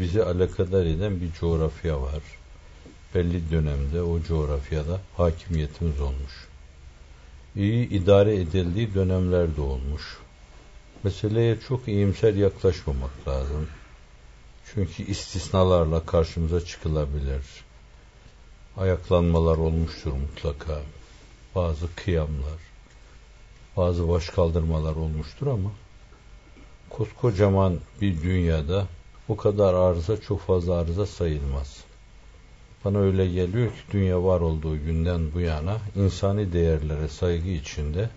bizi alakadar eden bir coğrafya var. Belli dönemde o coğrafyada hakimiyetimiz olmuş. İyi idare edildiği dönemler de olmuş. Meseleye çok iyimser yaklaşmamak lazım. Çünkü istisnalarla karşımıza çıkılabilir. Ayaklanmalar olmuştur mutlaka. Bazı kıyamlar, bazı baş kaldırmalar olmuştur ama koskocaman bir dünyada o kadar arıza çok fazla arıza sayılmaz. Bana öyle geliyor ki dünya var olduğu günden bu yana insani değerlere saygı içinde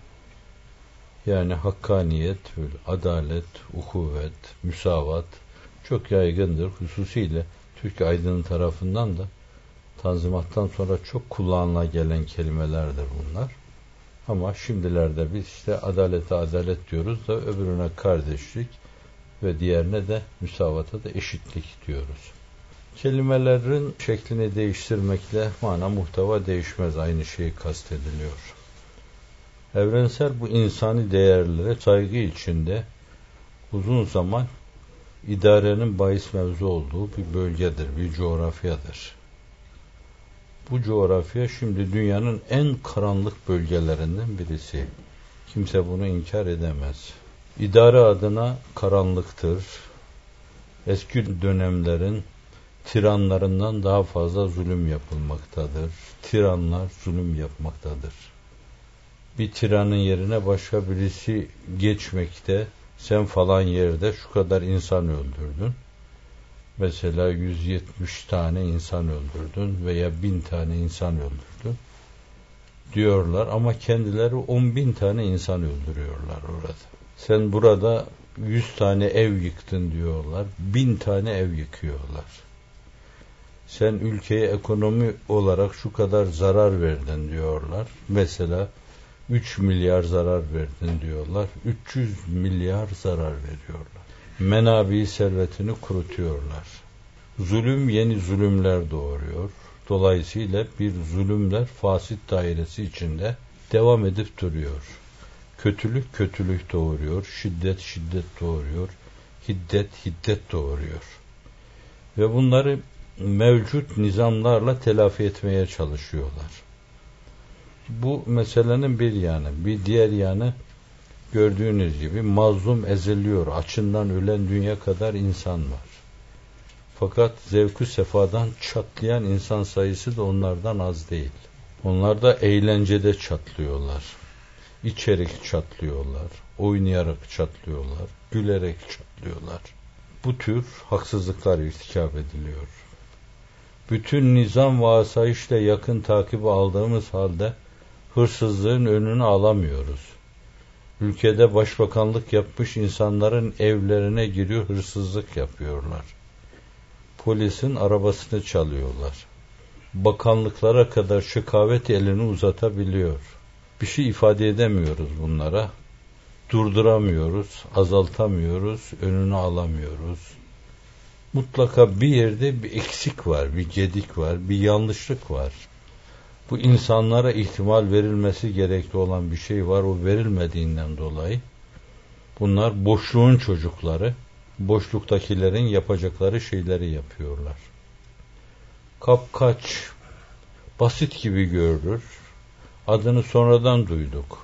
yani hakkaniyet, adalet, uhuvvet, müsavat çok yaygındır. Hususiyle Türkiye aydının tarafından da Tanzimattan sonra çok kullanıla gelen kelimelerdir bunlar. Ama şimdilerde biz işte adalete adalet diyoruz da öbürüne kardeşlik ve diğerine de müsavata da eşitlik diyoruz. Kelimelerin şeklini değiştirmekle mana muhteva değişmez. Aynı şey kastediliyor. Evrensel bu insani değerlere saygı içinde uzun zaman idarenin bahis mevzu olduğu bir bölgedir, bir coğrafyadır. Bu coğrafya şimdi dünyanın en karanlık bölgelerinden birisi. Kimse bunu inkar edemez. İdare adına karanlıktır. Eski dönemlerin tiranlarından daha fazla zulüm yapılmaktadır. Tiranlar zulüm yapmaktadır. Bir tiranın yerine başka birisi geçmekte, sen falan yerde şu kadar insan öldürdün. Mesela 170 tane insan öldürdün veya 1000 tane insan öldürdün diyorlar ama kendileri 10 bin tane insan öldürüyorlar orada. Sen burada 100 tane ev yıktın diyorlar, 1000 tane ev yıkıyorlar. Sen ülkeye ekonomi olarak şu kadar zarar verdin diyorlar. Mesela 3 milyar zarar verdin diyorlar. 300 milyar zarar veriyorlar menabi servetini kurutuyorlar. Zulüm yeni zulümler doğuruyor. Dolayısıyla bir zulümler fasit dairesi içinde devam edip duruyor. Kötülük kötülük doğuruyor, şiddet şiddet doğuruyor, hiddet hiddet doğuruyor. Ve bunları mevcut nizamlarla telafi etmeye çalışıyorlar. Bu meselenin bir yanı. Bir diğer yanı Gördüğünüz gibi mazlum eziliyor. Açından ölen dünya kadar insan var. Fakat zevku sefadan çatlayan insan sayısı da onlardan az değil. Onlar da eğlencede çatlıyorlar. İçerik çatlıyorlar. Oynayarak çatlıyorlar. Gülerek çatlıyorlar. Bu tür haksızlıklar irtikap ediliyor. Bütün nizam ve asayişle yakın takibi aldığımız halde hırsızlığın önünü alamıyoruz. Ülkede başbakanlık yapmış insanların evlerine giriyor hırsızlık yapıyorlar. Polisin arabasını çalıyorlar. Bakanlıklara kadar şikavet elini uzatabiliyor. Bir şey ifade edemiyoruz bunlara. Durduramıyoruz, azaltamıyoruz, önünü alamıyoruz. Mutlaka bir yerde bir eksik var, bir gedik var, bir yanlışlık var bu insanlara ihtimal verilmesi gerekli olan bir şey var. O verilmediğinden dolayı bunlar boşluğun çocukları, boşluktakilerin yapacakları şeyleri yapıyorlar. Kapkaç basit gibi görülür. Adını sonradan duyduk.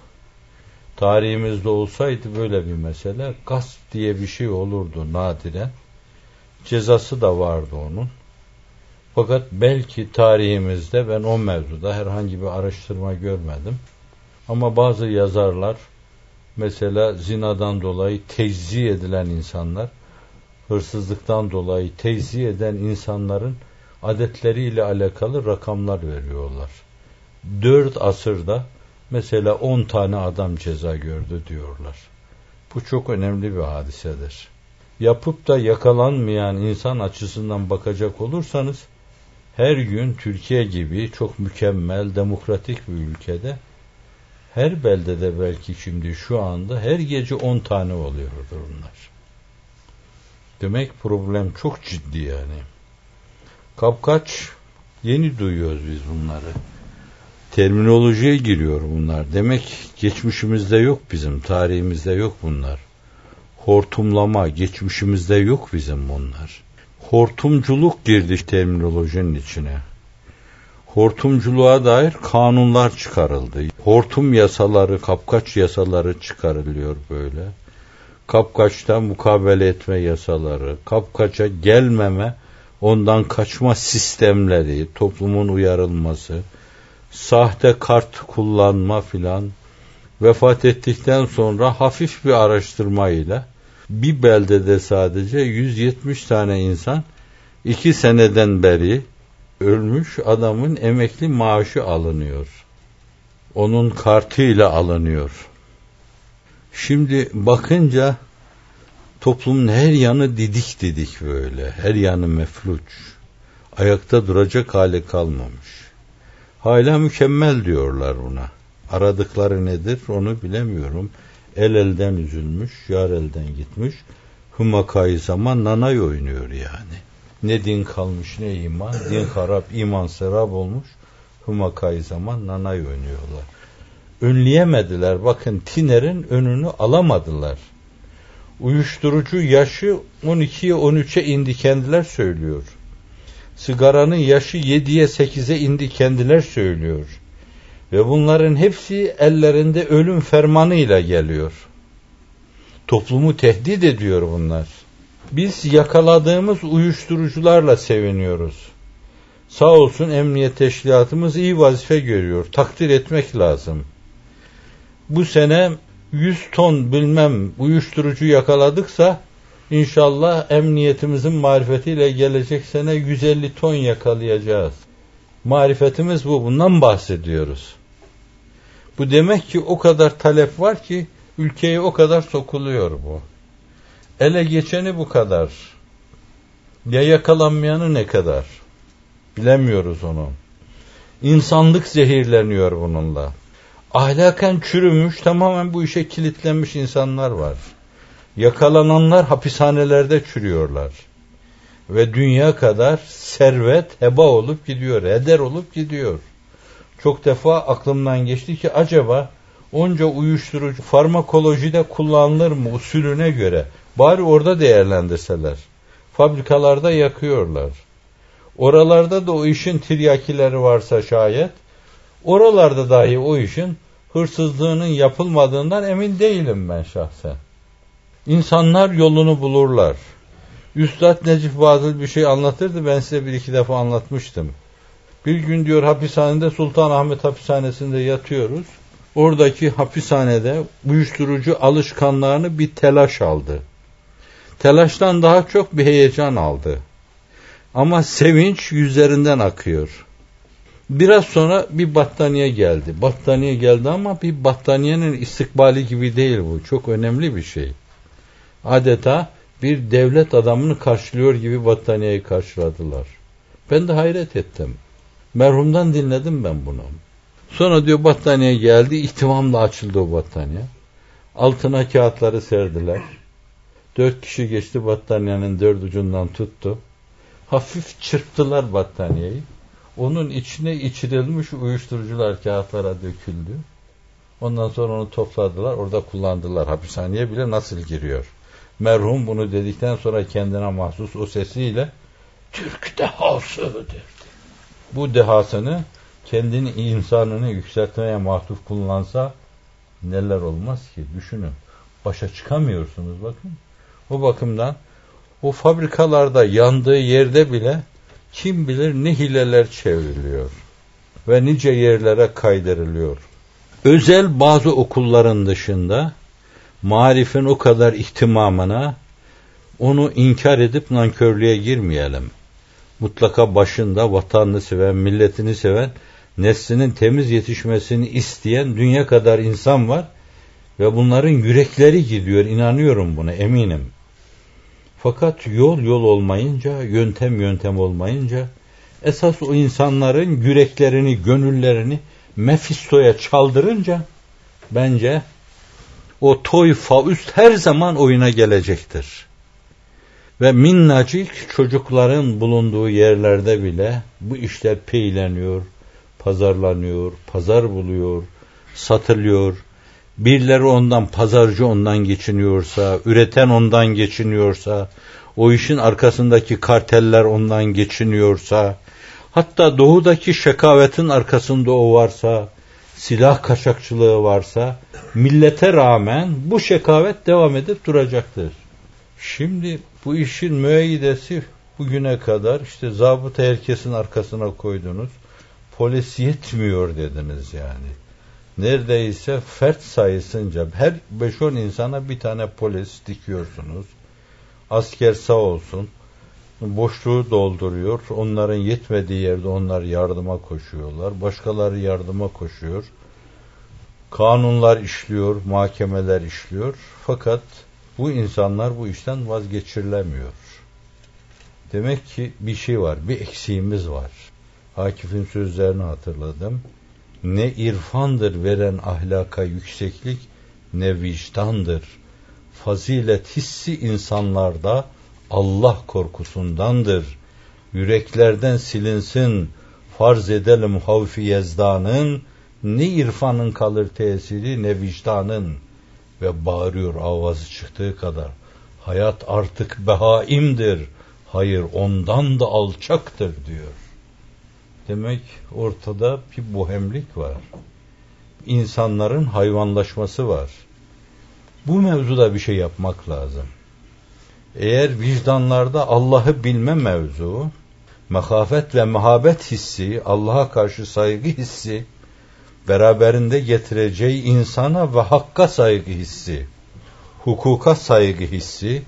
Tarihimizde olsaydı böyle bir mesele gasp diye bir şey olurdu nadiren. Cezası da vardı onun. Fakat belki tarihimizde ben o mevzuda herhangi bir araştırma görmedim. Ama bazı yazarlar mesela zinadan dolayı tezzi edilen insanlar, hırsızlıktan dolayı tezzi eden insanların adetleriyle alakalı rakamlar veriyorlar. Dört asırda mesela on tane adam ceza gördü diyorlar. Bu çok önemli bir hadisedir. Yapıp da yakalanmayan insan açısından bakacak olursanız her gün Türkiye gibi çok mükemmel, demokratik bir ülkede her beldede belki şimdi şu anda her gece 10 tane oluyordur bunlar. Demek problem çok ciddi yani. Kapkaç yeni duyuyoruz biz bunları. Terminolojiye giriyor bunlar. Demek geçmişimizde yok bizim, tarihimizde yok bunlar. Hortumlama geçmişimizde yok bizim bunlar hortumculuk girdi terminolojinin içine. Hortumculuğa dair kanunlar çıkarıldı. Hortum yasaları, kapkaç yasaları çıkarılıyor böyle. Kapkaçtan mukabele etme yasaları, kapkaça gelmeme, ondan kaçma sistemleri, toplumun uyarılması, sahte kart kullanma filan, vefat ettikten sonra hafif bir araştırmayla bir beldede sadece 170 tane insan iki seneden beri ölmüş adamın emekli maaşı alınıyor. Onun kartıyla alınıyor. Şimdi bakınca toplumun her yanı didik didik böyle. Her yanı mefluç. Ayakta duracak hali kalmamış. Hala mükemmel diyorlar buna. Aradıkları nedir onu bilemiyorum. El elden üzülmüş, yar elden gitmiş. Hümakayı zaman nanay oynuyor yani. Ne din kalmış ne iman. Din harap, iman serap olmuş. Hümakayı zaman nanay oynuyorlar. Önleyemediler. Bakın Tiner'in önünü alamadılar. Uyuşturucu yaşı 12'ye 13'e indi kendiler söylüyor. Sigaranın yaşı 7'ye 8'e indi kendiler söylüyor. Ve bunların hepsi ellerinde ölüm fermanıyla geliyor. Toplumu tehdit ediyor bunlar. Biz yakaladığımız uyuşturucularla seviniyoruz. Sağ olsun emniyet teşkilatımız iyi vazife görüyor. Takdir etmek lazım. Bu sene 100 ton bilmem uyuşturucu yakaladıksa inşallah emniyetimizin marifetiyle gelecek sene 150 ton yakalayacağız. Marifetimiz bu. Bundan bahsediyoruz. Bu demek ki o kadar talep var ki ülkeye o kadar sokuluyor bu. Ele geçeni bu kadar. Ya yakalanmayanı ne kadar? Bilemiyoruz onu. İnsanlık zehirleniyor bununla. Ahlaken çürümüş, tamamen bu işe kilitlenmiş insanlar var. Yakalananlar hapishanelerde çürüyorlar. Ve dünya kadar servet heba olup gidiyor, heder olup gidiyor. Çok defa aklımdan geçti ki acaba onca uyuşturucu farmakolojide kullanılır mı usulüne göre? Bari orada değerlendirseler. Fabrikalarda yakıyorlar. Oralarda da o işin tiryakileri varsa şayet, oralarda dahi o işin hırsızlığının yapılmadığından emin değilim ben şahsen. İnsanlar yolunu bulurlar. Üstad Necip Fazıl bir şey anlatırdı. Ben size bir iki defa anlatmıştım. Bir gün diyor hapishanede Sultanahmet hapishanesinde yatıyoruz. Oradaki hapishanede uyuşturucu alışkanlarını bir telaş aldı. Telaştan daha çok bir heyecan aldı. Ama sevinç yüzlerinden akıyor. Biraz sonra bir battaniye geldi. Battaniye geldi ama bir battaniyenin istikbali gibi değil bu. Çok önemli bir şey. Adeta bir devlet adamını karşılıyor gibi battaniyeyi karşıladılar. Ben de hayret ettim. Merhumdan dinledim ben bunu. Sonra diyor battaniye geldi. ihtimamla açıldı o battaniye. Altına kağıtları serdiler. Dört kişi geçti battaniyenin dört ucundan tuttu. Hafif çırptılar battaniyeyi. Onun içine içirilmiş uyuşturucular kağıtlara döküldü. Ondan sonra onu topladılar. Orada kullandılar. Hapishaneye bile nasıl giriyor? Merhum bunu dedikten sonra kendine mahsus o sesiyle Türk dehası derdi. Bu dehasını kendini insanını yükseltmeye mahsus kullansa neler olmaz ki? Düşünün. Başa çıkamıyorsunuz bakın. O bakımdan o fabrikalarda yandığı yerde bile kim bilir ne hileler çevriliyor ve nice yerlere kaydırılıyor. Özel bazı okulların dışında marifin o kadar ihtimamına onu inkar edip nankörlüğe girmeyelim. Mutlaka başında vatanını seven, milletini seven, neslinin temiz yetişmesini isteyen dünya kadar insan var ve bunların yürekleri gidiyor, inanıyorum buna, eminim. Fakat yol yol olmayınca, yöntem yöntem olmayınca, esas o insanların yüreklerini, gönüllerini Mefisto'ya çaldırınca, bence o toy faust her zaman oyuna gelecektir. Ve minnacık çocukların bulunduğu yerlerde bile bu işler peyleniyor, pazarlanıyor, pazar buluyor, satılıyor. Birileri ondan pazarcı ondan geçiniyorsa, üreten ondan geçiniyorsa, o işin arkasındaki karteller ondan geçiniyorsa, hatta doğudaki şekavetin arkasında o varsa, silah kaçakçılığı varsa, millete rağmen bu şekavet devam edip duracaktır. Şimdi bu işin müeyyidesi bugüne kadar işte zabıta herkesin arkasına koydunuz. Polis yetmiyor dediniz yani. Neredeyse fert sayısınca her 5-10 insana bir tane polis dikiyorsunuz. Asker sağ olsun boşluğu dolduruyor. Onların yetmediği yerde onlar yardıma koşuyorlar. Başkaları yardıma koşuyor. Kanunlar işliyor, mahkemeler işliyor. Fakat bu insanlar bu işten vazgeçirilemiyor. Demek ki bir şey var, bir eksiğimiz var. Akif'in sözlerini hatırladım. Ne irfandır veren ahlaka yükseklik, ne vicdandır. Fazilet hissi insanlarda Allah korkusundandır. Yüreklerden silinsin, farz edelim havfi yezdanın, ne irfanın kalır tesiri ne vicdanın ve bağırıyor avazı çıktığı kadar. Hayat artık behaimdir, hayır ondan da alçaktır diyor. Demek ortada bir bohemlik var. İnsanların hayvanlaşması var. Bu mevzuda bir şey yapmak lazım. Eğer vicdanlarda Allah'ı bilme mevzu, mehafet ve mehabet hissi, Allah'a karşı saygı hissi, beraberinde getireceği insana ve hakka saygı hissi, hukuka saygı hissi,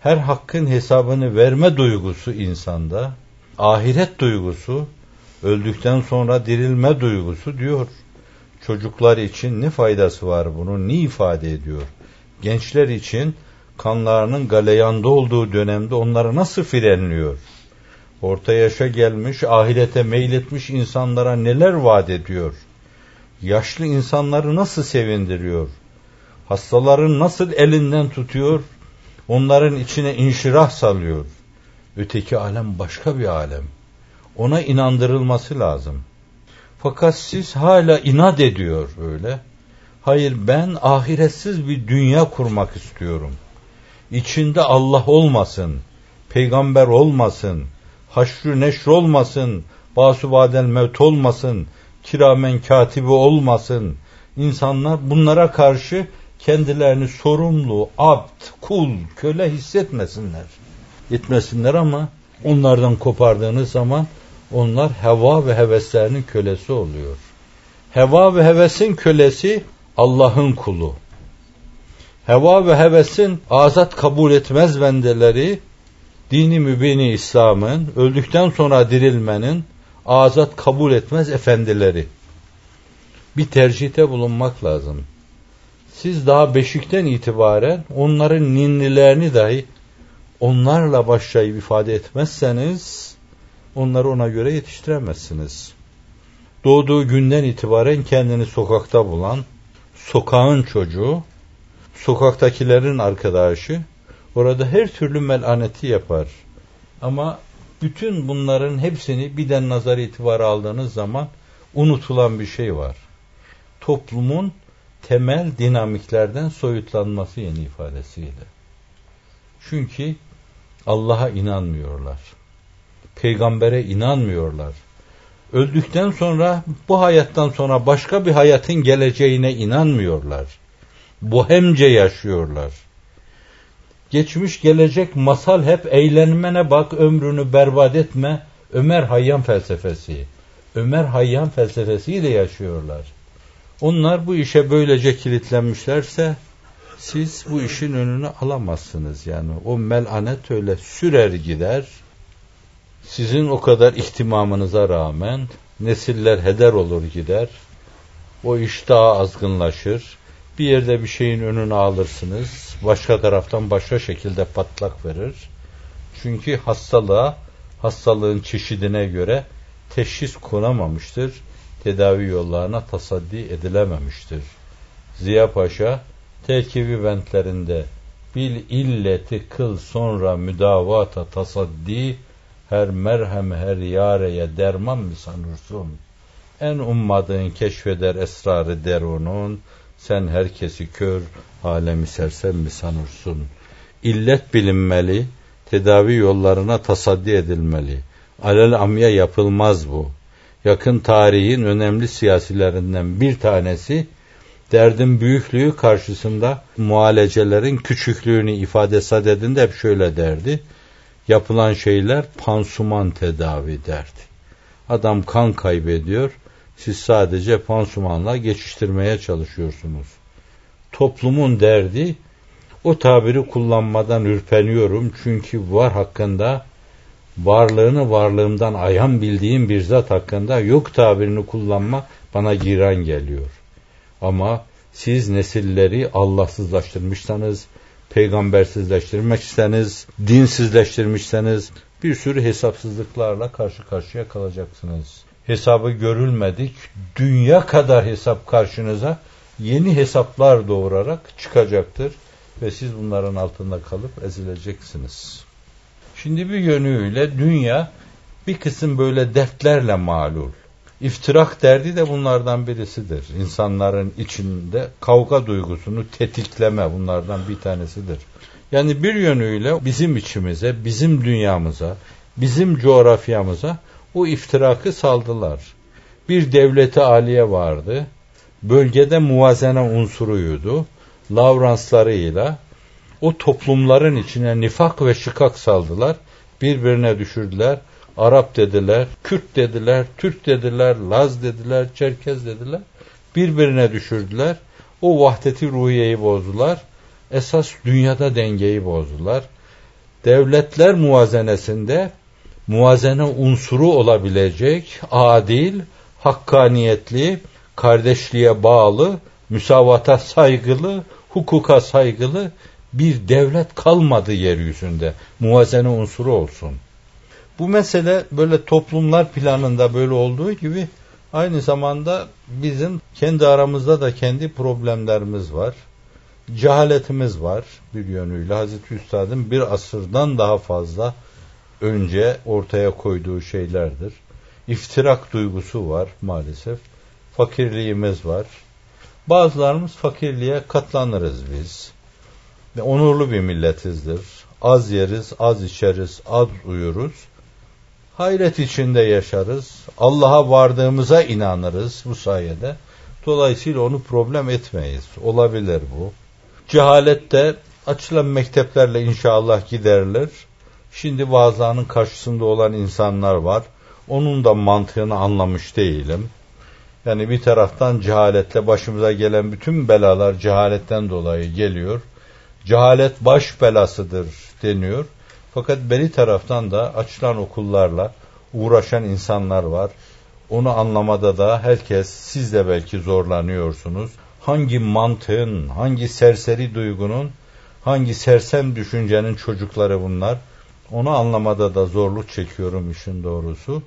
her hakkın hesabını verme duygusu insanda, ahiret duygusu, öldükten sonra dirilme duygusu diyor. Çocuklar için ne faydası var bunun, ne ifade ediyor? Gençler için kanlarının galeyanda olduğu dönemde onları nasıl frenliyor? Orta yaşa gelmiş, ahirete meyletmiş insanlara neler vaat ediyor? Yaşlı insanları nasıl sevindiriyor? Hastaların nasıl elinden tutuyor? Onların içine inşirah salıyor. Öteki alem başka bir alem. Ona inandırılması lazım. Fakat siz hala inat ediyor öyle. Hayır ben ahiretsiz bir dünya kurmak istiyorum. İçinde Allah olmasın, peygamber olmasın, haşrü neşr olmasın, basubadel mevt olmasın, kiramen katibi olmasın. İnsanlar bunlara karşı kendilerini sorumlu, abd, kul, köle hissetmesinler. Etmesinler ama onlardan kopardığınız zaman onlar heva ve heveslerinin kölesi oluyor. Heva ve hevesin kölesi Allah'ın kulu. Heva ve hevesin azat kabul etmez bendeleri dini mübini İslam'ın öldükten sonra dirilmenin azat kabul etmez efendileri. Bir tercihte bulunmak lazım. Siz daha beşikten itibaren onların ninnilerini dahi onlarla başlayıp ifade etmezseniz onları ona göre yetiştiremezsiniz. Doğduğu günden itibaren kendini sokakta bulan, sokağın çocuğu, sokaktakilerin arkadaşı, orada her türlü melaneti yapar. Ama bütün bunların hepsini birden nazar itibarı aldığınız zaman unutulan bir şey var. Toplumun temel dinamiklerden soyutlanması yeni ifadesiyle. Çünkü Allah'a inanmıyorlar. Peygambere inanmıyorlar. Öldükten sonra bu hayattan sonra başka bir hayatın geleceğine inanmıyorlar. Bohemce yaşıyorlar. Geçmiş gelecek masal hep eğlenmene bak ömrünü berbat etme Ömer Hayyam felsefesi. Ömer Hayyam felsefesiyle yaşıyorlar. Onlar bu işe böylece kilitlenmişlerse siz bu işin önünü alamazsınız yani. O melanet öyle sürer gider. Sizin o kadar ihtimamınıza rağmen nesiller heder olur gider. O iş daha azgınlaşır. Bir yerde bir şeyin önünü alırsınız. Başka taraftan başka şekilde patlak verir. Çünkü hastalığa, hastalığın çeşidine göre teşhis konamamıştır. Tedavi yollarına tasaddi edilememiştir. Ziya Paşa terkibi bentlerinde bil illeti kıl sonra müdavata tasaddi her merhem her yareye derman mı sanırsın? En ummadığın keşfeder esrarı derunun, sen herkesi kör, alemi sersem mi sanırsın? İllet bilinmeli, tedavi yollarına tasaddi edilmeli. Alel amya yapılmaz bu. Yakın tarihin önemli siyasilerinden bir tanesi derdin büyüklüğü karşısında muhalecelerin küçüklüğünü ifade sadedinde hep şöyle derdi. Yapılan şeyler pansuman tedavi derdi. Adam kan kaybediyor. Siz sadece pansumanla geçiştirmeye çalışıyorsunuz. Toplumun derdi o tabiri kullanmadan ürpeniyorum çünkü var hakkında varlığını varlığımdan ayan bildiğim bir zat hakkında yok tabirini kullanma bana giran geliyor. Ama siz nesilleri Allahsızlaştırmışsanız, peygambersizleştirmişseniz, dinsizleştirmişseniz bir sürü hesapsızlıklarla karşı karşıya kalacaksınız. Hesabı görülmedik, dünya kadar hesap karşınıza yeni hesaplar doğurarak çıkacaktır ve siz bunların altında kalıp ezileceksiniz. Şimdi bir yönüyle dünya bir kısım böyle dertlerle malul. İftirak derdi de bunlardan birisidir. İnsanların içinde kavga duygusunu tetikleme bunlardan bir tanesidir. Yani bir yönüyle bizim içimize, bizim dünyamıza, bizim coğrafyamıza o iftirakı saldılar. Bir devleti aliye vardı. Bölgede muvazene unsuruydu. Lavranslarıyla o toplumların içine nifak ve şıkak saldılar. Birbirine düşürdüler. Arap dediler, Kürt dediler, Türk dediler, Laz dediler, Çerkez dediler. Birbirine düşürdüler. O vahdeti ruhiyeyi bozdular. Esas dünyada dengeyi bozdular. Devletler muvazenesinde muvazene unsuru olabilecek, adil, hakkaniyetli, kardeşliğe bağlı, müsavata saygılı, hukuka saygılı bir devlet kalmadı yeryüzünde. Muvazene unsuru olsun. Bu mesele böyle toplumlar planında böyle olduğu gibi aynı zamanda bizim kendi aramızda da kendi problemlerimiz var. Cehaletimiz var bir yönüyle. Hazreti Üstad'ın bir asırdan daha fazla önce ortaya koyduğu şeylerdir. İftirak duygusu var maalesef. Fakirliğimiz var. Bazılarımız fakirliğe katlanırız biz. Ve onurlu bir milletizdir. Az yeriz, az içeriz, az uyuruz. Hayret içinde yaşarız. Allah'a vardığımıza inanırız bu sayede. Dolayısıyla onu problem etmeyiz. Olabilir bu. Cehalette açılan mekteplerle inşallah giderilir. Şimdi vaazlarının karşısında olan insanlar var. Onun da mantığını anlamış değilim. Yani bir taraftan cehaletle başımıza gelen bütün belalar cehaletten dolayı geliyor. Cehalet baş belasıdır deniyor. Fakat beri taraftan da açılan okullarla uğraşan insanlar var. Onu anlamada da herkes, siz de belki zorlanıyorsunuz. Hangi mantığın, hangi serseri duygunun, hangi sersem düşüncenin çocukları bunlar. Onu anlamada da zorluk çekiyorum işin doğrusu.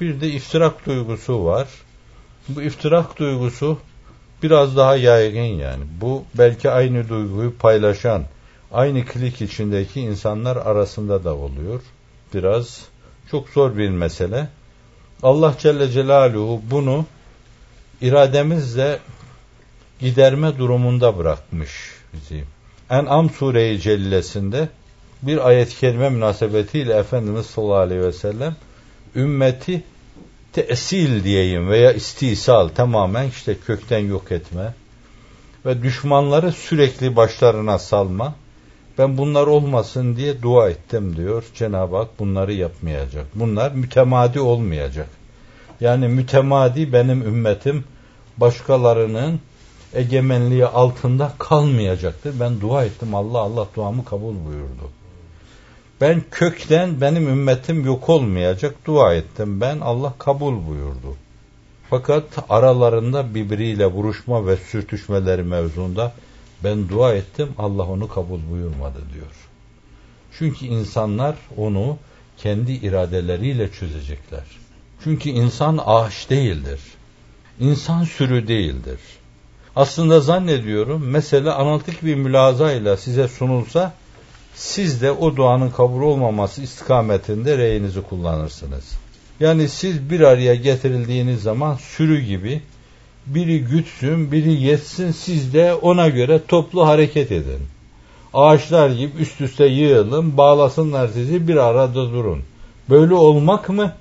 Bir de iftirak duygusu var. Bu iftirak duygusu biraz daha yaygın yani. Bu belki aynı duyguyu paylaşan, aynı klik içindeki insanlar arasında da oluyor. Biraz çok zor bir mesele. Allah Celle Celaluhu bunu irademizle giderme durumunda bırakmış bizi. En'am Sure-i Cellesinde bir ayet-i kerime münasebetiyle Efendimiz sallallahu aleyhi ve sellem ümmeti tesil diyeyim veya istisal tamamen işte kökten yok etme ve düşmanları sürekli başlarına salma. Ben bunlar olmasın diye dua ettim diyor. Cenab-ı Hak bunları yapmayacak. Bunlar mütemadi olmayacak. Yani mütemadi benim ümmetim başkalarının egemenliği altında kalmayacaktır. Ben dua ettim. Allah Allah duamı kabul buyurdu. Ben kökten benim ümmetim yok olmayacak dua ettim ben Allah kabul buyurdu. Fakat aralarında birbiriyle vuruşma ve sürtüşmeleri mevzunda ben dua ettim Allah onu kabul buyurmadı diyor. Çünkü insanlar onu kendi iradeleriyle çözecekler. Çünkü insan ağaç değildir. İnsan sürü değildir. Aslında zannediyorum mesele analitik bir mülazayla size sunulsa siz de o duanın kabul olmaması istikametinde reyinizi kullanırsınız. Yani siz bir araya getirildiğiniz zaman sürü gibi biri gütsün, biri yetsin, siz de ona göre toplu hareket edin. Ağaçlar gibi üst üste yığılın, bağlasınlar sizi bir arada durun. Böyle olmak mı?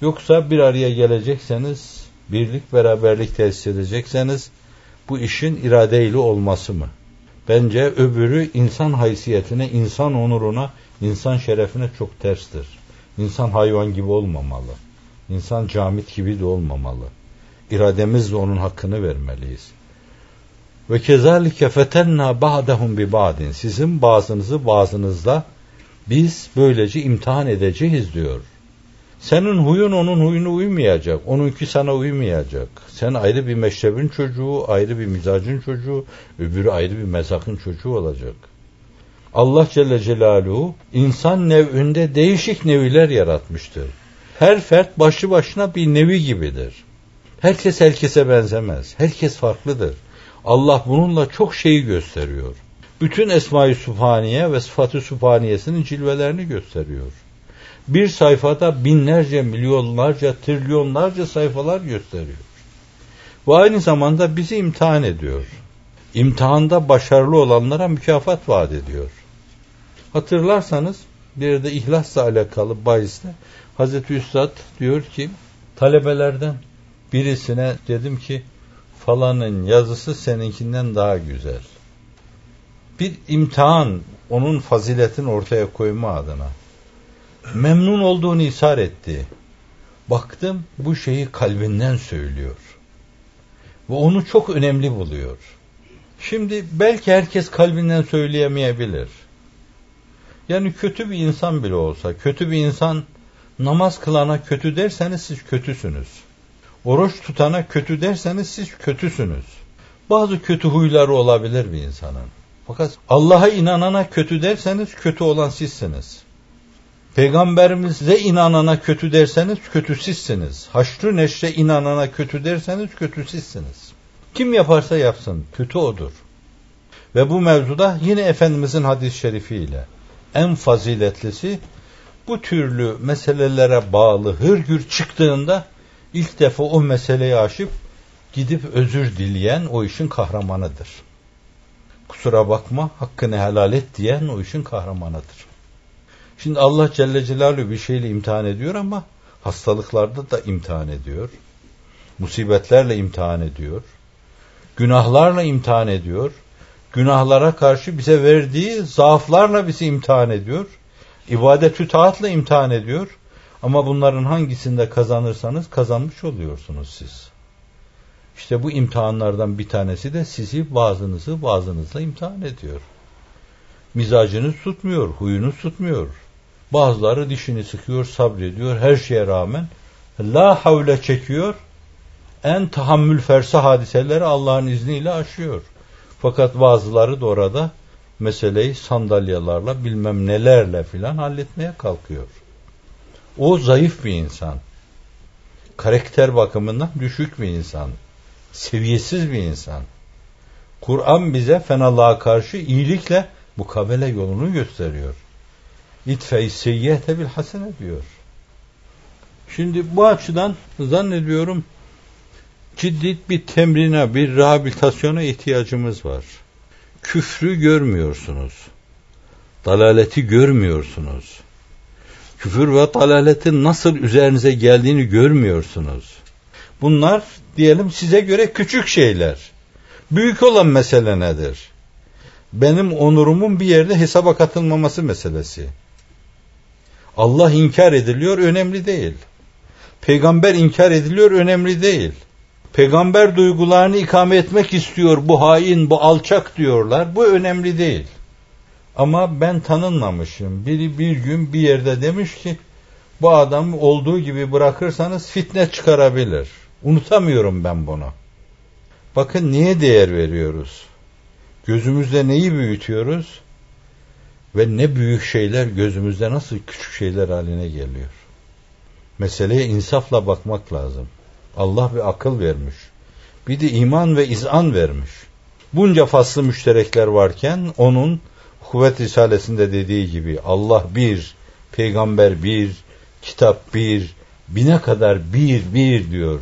Yoksa bir araya gelecekseniz, birlik beraberlik tesis edecekseniz bu işin iradeyle olması mı? Bence öbürü insan haysiyetine, insan onuruna, insan şerefine çok terstir. İnsan hayvan gibi olmamalı. İnsan camit gibi de olmamalı. İrademizle onun hakkını vermeliyiz. Ve kezalike fetenna ba'dahum bi ba'din. Sizin bazınızı bazınızla biz böylece imtihan edeceğiz diyor. Senin huyun onun huyunu uymayacak. Onunki sana uymayacak. Sen ayrı bir meşrebin çocuğu, ayrı bir mizacın çocuğu, öbürü ayrı bir mezakın çocuğu olacak. Allah Celle Celaluhu insan nev'ünde değişik neviler yaratmıştır. Her fert başlı başına bir nevi gibidir. Herkes herkese benzemez. Herkes farklıdır. Allah bununla çok şeyi gösteriyor. Bütün Esma-i Sübhaniye ve Sıfat-ı Sübhaniyesinin cilvelerini gösteriyor. Bir sayfada binlerce, milyonlarca, trilyonlarca sayfalar gösteriyor. Ve aynı zamanda bizi imtihan ediyor. İmtihanda başarılı olanlara mükafat vaat ediyor. Hatırlarsanız bir de ihlasla alakalı bahiste Hazreti Üstad diyor ki talebelerden birisine dedim ki falanın yazısı seninkinden daha güzel. Bir imtihan onun faziletini ortaya koyma adına. Memnun olduğunu ishar etti. Baktım bu şeyi kalbinden söylüyor. Ve onu çok önemli buluyor. Şimdi belki herkes kalbinden söyleyemeyebilir. Yani kötü bir insan bile olsa, kötü bir insan namaz kılana kötü derseniz siz kötüsünüz. Oruç tutana kötü derseniz siz kötüsünüz. Bazı kötü huyları olabilir bir insanın. Fakat Allah'a inanana kötü derseniz kötü olan sizsiniz. Peygamberimize inanana kötü derseniz kötü sizsiniz. Haşrı neşre inanana kötü derseniz kötü sizsiniz. Kim yaparsa yapsın kötü odur. Ve bu mevzuda yine Efendimizin hadis-i şerifiyle en faziletlisi bu türlü meselelere bağlı hırgür çıktığında ilk defa o meseleyi aşıp gidip özür dileyen o işin kahramanıdır. Kusura bakma, hakkını helal et diyen o işin kahramanıdır. Şimdi Allah Celle Celaluhu bir şeyle imtihan ediyor ama hastalıklarda da imtihan ediyor. Musibetlerle imtihan ediyor. Günahlarla imtihan ediyor. Günahlara karşı bize verdiği zaaflarla bizi imtihan ediyor. İbadet-ü taatla imtihan ediyor. Ama bunların hangisinde kazanırsanız kazanmış oluyorsunuz siz. İşte bu imtihanlardan bir tanesi de sizi bazınızı bazınızla imtihan ediyor. Mizacınız tutmuyor, huyunuz tutmuyor. Bazıları dişini sıkıyor, sabrediyor her şeye rağmen. La havle çekiyor. En tahammül fersa hadiseleri Allah'ın izniyle aşıyor. Fakat bazıları da orada meseleyi sandalyalarla bilmem nelerle filan halletmeye kalkıyor. O zayıf bir insan. Karakter bakımından düşük bir insan. Seviyesiz bir insan. Kur'an bize fenalığa karşı iyilikle mukabele yolunu gösteriyor. İtfe-i seyyete bil hasene diyor. Şimdi bu açıdan zannediyorum ciddi bir temrine, bir rehabilitasyona ihtiyacımız var. Küfrü görmüyorsunuz. Dalaleti görmüyorsunuz. Küfür ve dalaletin nasıl üzerinize geldiğini görmüyorsunuz. Bunlar diyelim size göre küçük şeyler. Büyük olan mesele nedir? Benim onurumun bir yerde hesaba katılmaması meselesi. Allah inkar ediliyor önemli değil. Peygamber inkar ediliyor önemli değil. Peygamber duygularını ikame etmek istiyor bu hain, bu alçak diyorlar. Bu önemli değil. Ama ben tanınmamışım. Biri bir gün bir yerde demiş ki bu adamı olduğu gibi bırakırsanız fitne çıkarabilir. Unutamıyorum ben bunu. Bakın niye değer veriyoruz? Gözümüzde neyi büyütüyoruz? Ve ne büyük şeyler gözümüzde nasıl küçük şeyler haline geliyor. Meseleye insafla bakmak lazım. Allah bir akıl vermiş. Bir de iman ve izan vermiş. Bunca faslı müşterekler varken onun kuvvet risalesinde dediği gibi Allah bir, peygamber bir, kitap bir, bine kadar bir bir diyor.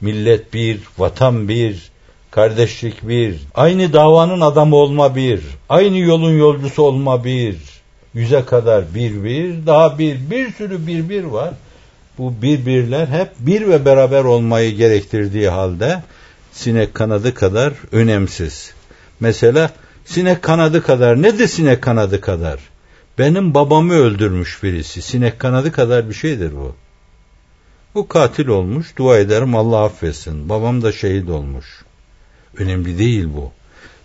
Millet bir, vatan bir, Kardeşlik bir. Aynı davanın adamı olma bir. Aynı yolun yolcusu olma bir. Yüze kadar bir bir. Daha bir. Bir sürü bir bir var. Bu bir birler hep bir ve beraber olmayı gerektirdiği halde sinek kanadı kadar önemsiz. Mesela sinek kanadı kadar nedir sinek kanadı kadar? Benim babamı öldürmüş birisi. Sinek kanadı kadar bir şeydir bu. Bu katil olmuş. Dua ederim Allah affetsin. Babam da şehit olmuş. Önemli değil bu.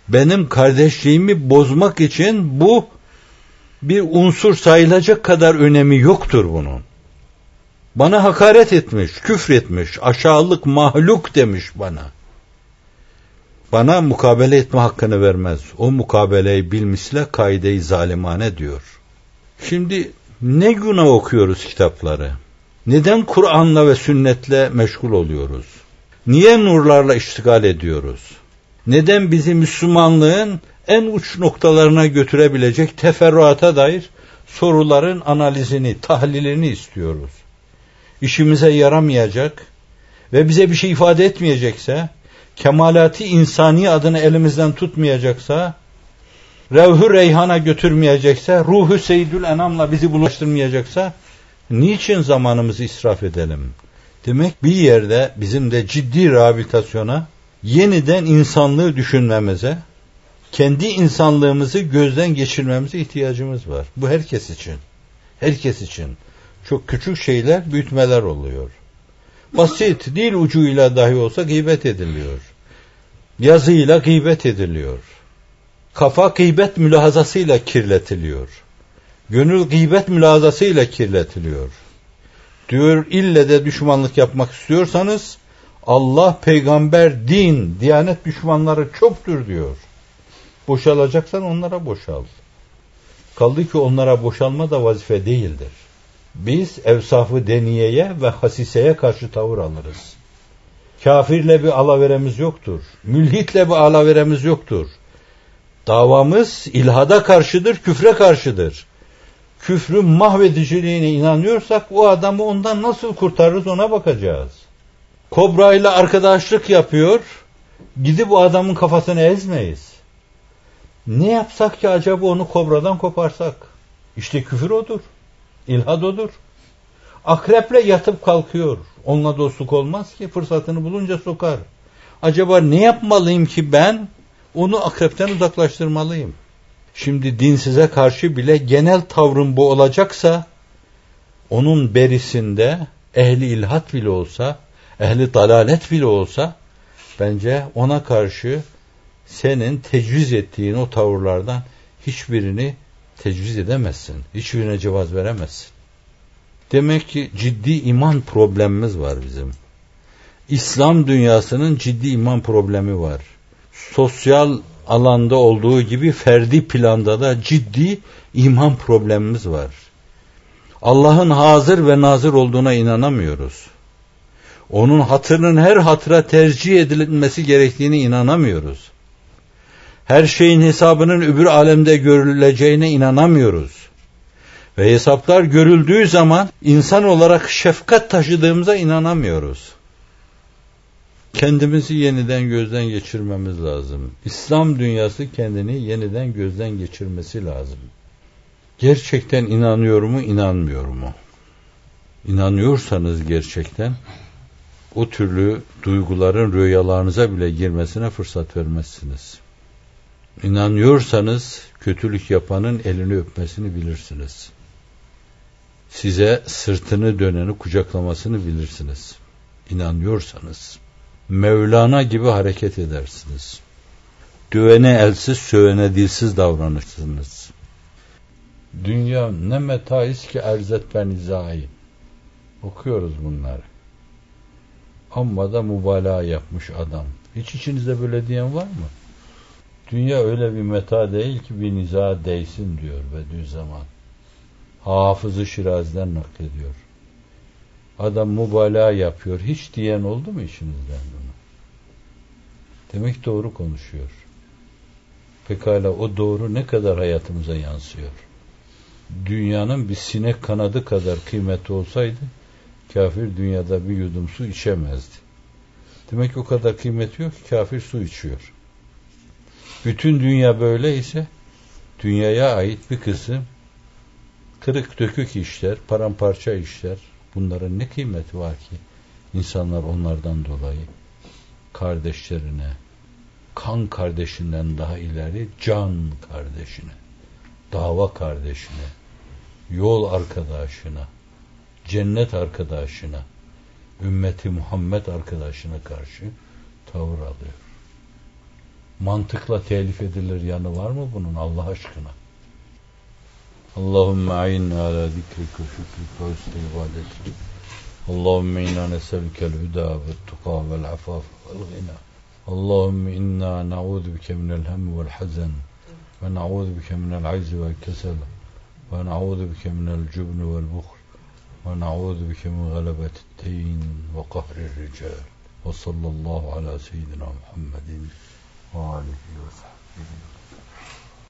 Benim kardeşliğimi bozmak için bu bir unsur sayılacak kadar önemi yoktur bunun. Bana hakaret etmiş, küfretmiş, aşağılık mahluk demiş bana. Bana mukabele etme hakkını vermez. O mukabeleyi bilmisle kaide-i zalimane diyor. Şimdi ne günah okuyoruz kitapları? Neden Kur'an'la ve sünnetle meşgul oluyoruz? Niye nurlarla iştigal ediyoruz? Neden bizi Müslümanlığın en uç noktalarına götürebilecek teferruata dair soruların analizini, tahlilini istiyoruz? İşimize yaramayacak ve bize bir şey ifade etmeyecekse, kemalati insani adını elimizden tutmayacaksa, revhü reyhana götürmeyecekse, ruhu seyyidül enamla bizi bulaştırmayacaksa, niçin zamanımızı israf edelim? Demek bir yerde bizim de ciddi rehabilitasyona, yeniden insanlığı düşünmemize, kendi insanlığımızı gözden geçirmemize ihtiyacımız var. Bu herkes için. Herkes için. Çok küçük şeyler büyütmeler oluyor. Basit, dil ucuyla dahi olsa gıybet ediliyor. Yazıyla gıybet ediliyor. Kafa gıybet mülahazasıyla kirletiliyor. Gönül gıybet mülahazasıyla kirletiliyor. Diyor ille de düşmanlık yapmak istiyorsanız Allah, peygamber, din, diyanet düşmanları çoktur diyor. Boşalacaksan onlara boşal. Kaldı ki onlara boşalma da vazife değildir. Biz evsafı deniyeye ve hasiseye karşı tavır alırız. Kafirle bir alaveremiz yoktur. Mülhitle bir alaveremiz yoktur. Davamız ilhada karşıdır, küfre karşıdır. Küfrün mahvediciliğine inanıyorsak o adamı ondan nasıl kurtarırız ona bakacağız. Kobra ile arkadaşlık yapıyor. Gidip bu adamın kafasını ezmeyiz. Ne yapsak ki acaba onu kobradan koparsak? İşte küfür odur. İlhad odur. Akreple yatıp kalkıyor. Onunla dostluk olmaz ki fırsatını bulunca sokar. Acaba ne yapmalıyım ki ben onu akrepten uzaklaştırmalıyım? Şimdi dinsize karşı bile genel tavrım bu olacaksa onun berisinde ehli ilhat bile olsa, ehli dalalet bile olsa bence ona karşı senin tecviz ettiğin o tavırlardan hiçbirini tecviz edemezsin. Hiçbirine cevaz veremezsin. Demek ki ciddi iman problemimiz var bizim. İslam dünyasının ciddi iman problemi var. Sosyal alanda olduğu gibi ferdi planda da ciddi iman problemimiz var. Allah'ın hazır ve nazır olduğuna inanamıyoruz. Onun hatırının her hatıra tercih edilmesi gerektiğini inanamıyoruz. Her şeyin hesabının öbür alemde görüleceğine inanamıyoruz. Ve hesaplar görüldüğü zaman insan olarak şefkat taşıdığımıza inanamıyoruz. Kendimizi yeniden gözden geçirmemiz lazım. İslam dünyası kendini yeniden gözden geçirmesi lazım. Gerçekten inanıyor mu, inanmıyor mu? İnanıyorsanız gerçekten o türlü duyguların rüyalarınıza bile girmesine fırsat vermezsiniz. İnanıyorsanız kötülük yapanın elini öpmesini bilirsiniz. Size sırtını döneni kucaklamasını bilirsiniz. İnanıyorsanız. Mevlana gibi hareket edersiniz. Dövene elsiz, sövene dilsiz davranırsınız. Dünya ne metaiz ki erzet ben izahı. Okuyoruz bunları. Amma da mübalağa yapmış adam. Hiç içinizde böyle diyen var mı? Dünya öyle bir meta değil ki bir niza değsin diyor Bediüzzaman. Hafızı Şiraz'dan naklediyor. Adam mübalağa yapıyor. Hiç diyen oldu mu işinizden bunu? Demek doğru konuşuyor. Pekala o doğru ne kadar hayatımıza yansıyor? Dünyanın bir sinek kanadı kadar kıymeti olsaydı kafir dünyada bir yudum su içemezdi. Demek ki o kadar kıymeti yok ki kafir su içiyor. Bütün dünya böyle ise dünyaya ait bir kısım kırık dökük işler, paramparça işler bunların ne kıymeti var ki? İnsanlar onlardan dolayı kardeşlerine, kan kardeşinden daha ileri can kardeşine, dava kardeşine, yol arkadaşına, cennet arkadaşına, ümmeti Muhammed arkadaşına karşı tavır alıyor. Mantıkla telif edilir yanı var mı bunun Allah aşkına? Allahümme a'inna ala zikrik ve şükrik ve husni ibadetik. Allahümme inna neselükel huda ve tuqa vel afaf vel gina. Allahümme inna na'udhu bike minel hem vel hazen ve na'udhu bike minel azzi vel kesel ve na'udhu bike minel cubni vel buhl ve na'udhu bike min galabetit deyn ve kahri rical. Ve sallallahu ala seyyidina Muhammedin ve alihi ve sahbihi.